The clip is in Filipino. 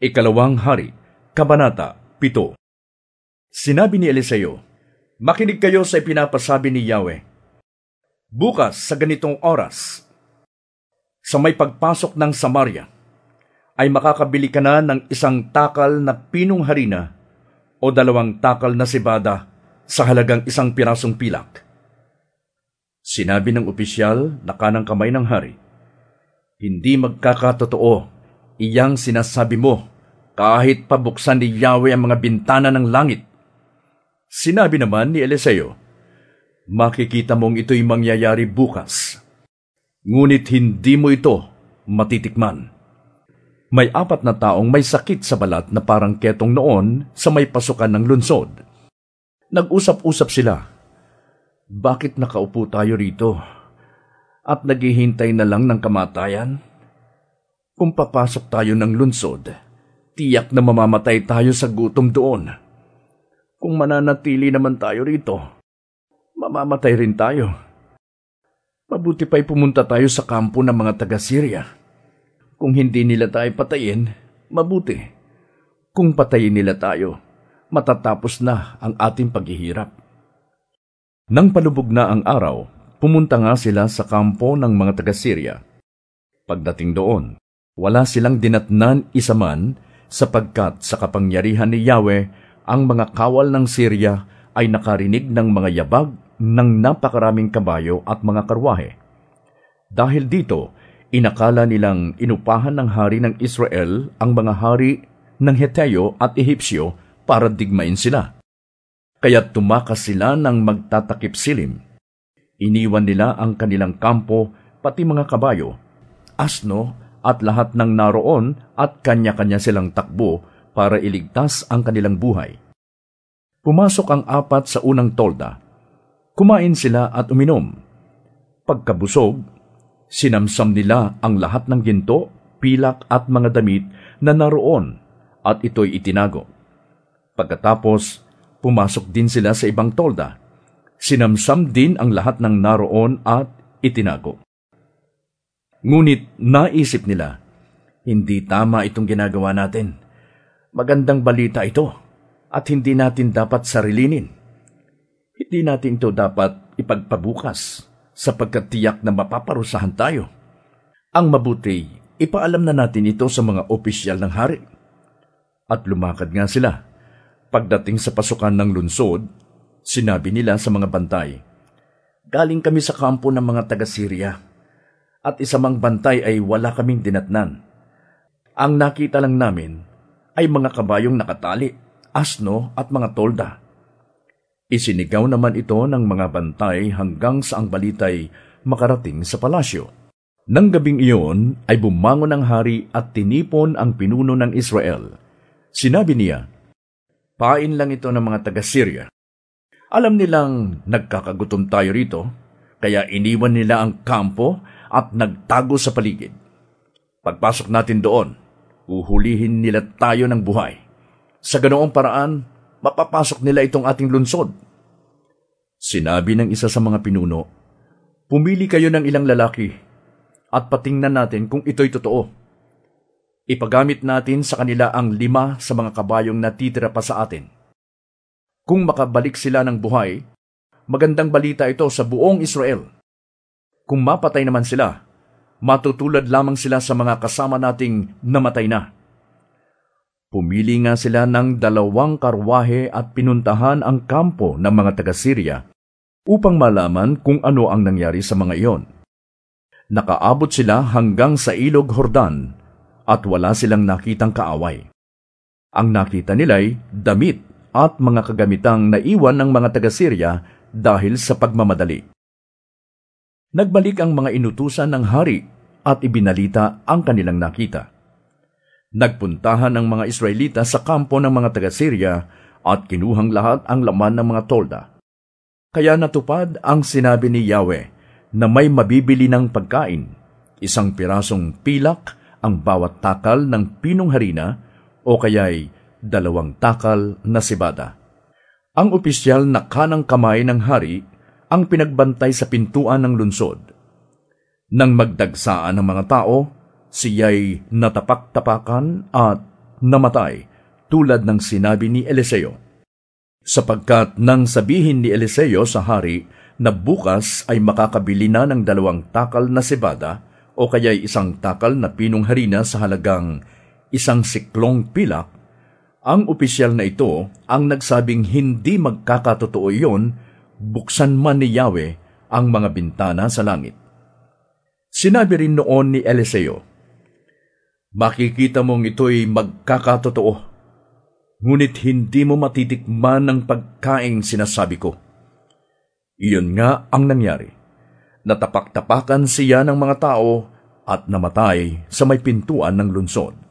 Ikalawang Hari, Kabanata 7 Sinabi ni Eliseo, Makinig kayo sa ipinapasabi ni Yahweh. Bukas sa ganitong oras, sa may pagpasok ng Samaria, ay makakabili ka na ng isang takal na pinong harina o dalawang takal na sibada sa halagang isang pirasong pilak. Sinabi ng opisyal na kanang kamay ng hari, Hindi magkakatotoo iyang sinasabi mo, kahit pabuksan ni Yahweh ang mga bintana ng langit. Sinabi naman ni Eliseo, Makikita mong ito'y mangyayari bukas, ngunit hindi mo ito matitikman. May apat na taong may sakit sa balat na parang ketong noon sa may pasukan ng lunsod. Nag-usap-usap sila. Bakit nakaupo tayo rito? At naghihintay na lang ng kamatayan? Kung papasok tayo ng lunsod, tiyak na mamamatay tayo sa gutom doon. Kung mananatili naman tayo rito, mamamatay rin tayo. Mabuti pa'y pumunta tayo sa kampo ng mga taga-Syria. Kung hindi nila tayo patayin, mabuti. Kung patayin nila tayo, matatapos na ang ating paghihirap. Nang palubog na ang araw, pumunta nga sila sa kampo ng mga taga-Syria. Pagdating doon, wala silang dinatnan isa man sapagkat sa kapangyarihan ni Yahweh ang mga kawal ng Syria ay nakarinig ng mga yabag ng napakaraming kabayo at mga karwahe. Dahil dito, inakala nilang inupahan ng hari ng Israel ang mga hari ng Heteo at Ehipsyo para digmain sila. Kaya tumakas sila ng magtatakip silim. Iniwan nila ang kanilang kampo, pati mga kabayo, asno at lahat ng naroon at kanya-kanya silang takbo para iligtas ang kanilang buhay. Pumasok ang apat sa unang tolda. Kumain sila at uminom. Pagkabusog, sinamsam nila ang lahat ng ginto, pilak at mga damit na naroon at ito'y itinago. Pagkatapos, pumasok din sila sa ibang tolda. Sinamsam din ang lahat ng naroon at itinago. Ngunit naisip nila, hindi tama itong ginagawa natin. Magandang balita ito at hindi natin dapat sarilinin. Hindi natin ito dapat ipagpabukas sapagkat tiyak na mapaparusahan tayo. Ang mabuti, ipaalam na natin ito sa mga opisyal ng hari. At lumakad nga sila. Pagdating sa pasukan ng lunsod, sinabi nila sa mga bantay, Galing kami sa kampo ng mga taga-Syria at isamang bantay ay wala kaming dinatnan. Ang nakita lang namin ay mga kabayong nakatali, asno at mga tolda. Isinigaw naman ito ng mga bantay hanggang sa ang balitay makarating sa palasyo. Nang gabing iyon ay bumangon ang hari at tinipon ang pinuno ng Israel. Sinabi niya, Pain lang ito ng mga taga-Syria. Alam nilang nagkakagutom tayo rito, kaya iniwan nila ang kampo at nagtago sa paligid. Pagpasok natin doon, uhulihin nila tayo ng buhay. Sa ganoong paraan, mapapasok nila itong ating lunsod. Sinabi ng isa sa mga pinuno, Pumili kayo ng ilang lalaki at patingnan natin kung ito'y totoo. Ipagamit natin sa kanila ang lima sa mga kabayong natitira pa sa atin. Kung makabalik sila ng buhay, magandang balita ito sa buong Israel kung mapatay naman sila, matutulad lamang sila sa mga kasama nating namatay na. Pumili nga sila ng dalawang karwahe at pinuntahan ang kampo ng mga taga-Syria upang malaman kung ano ang nangyari sa mga iyon. Nakaabot sila hanggang sa ilog Hordan at wala silang nakitang kaaway. Ang nakita nila'y damit at mga kagamitang naiwan ng mga taga-Syria dahil sa pagmamadali. Nagbalik ang mga inutusan ng hari at ibinalita ang kanilang nakita. Nagpuntahan ang mga Israelita sa kampo ng mga taga-Syria at kinuhang lahat ang laman ng mga tolda. Kaya natupad ang sinabi ni Yahweh na may mabibili ng pagkain, isang pirasong pilak ang bawat takal ng pinong harina o kaya'y dalawang takal na sibada. Ang opisyal na kanang kamay ng hari ang pinagbantay sa pintuan ng lunsod. Nang magdagsaan ng mga tao, siya'y natapak-tapakan at namatay tulad ng sinabi ni Eliseo. Sapagkat nang sabihin ni Eliseo sa hari na bukas ay makakabili na ng dalawang takal na sebada o kaya'y isang takal na pinong harina sa halagang isang siklong pilak, ang opisyal na ito ang nagsabing hindi magkakatotoo iyon buksan man ni Yahweh ang mga bintana sa langit. Sinabi rin noon ni Eliseo, Makikita mong ito'y magkakatotoo, ngunit hindi mo matitikman ang pagkaing sinasabi ko. Iyon nga ang nangyari. Natapak-tapakan siya ng mga tao at namatay sa may pintuan ng lunsod.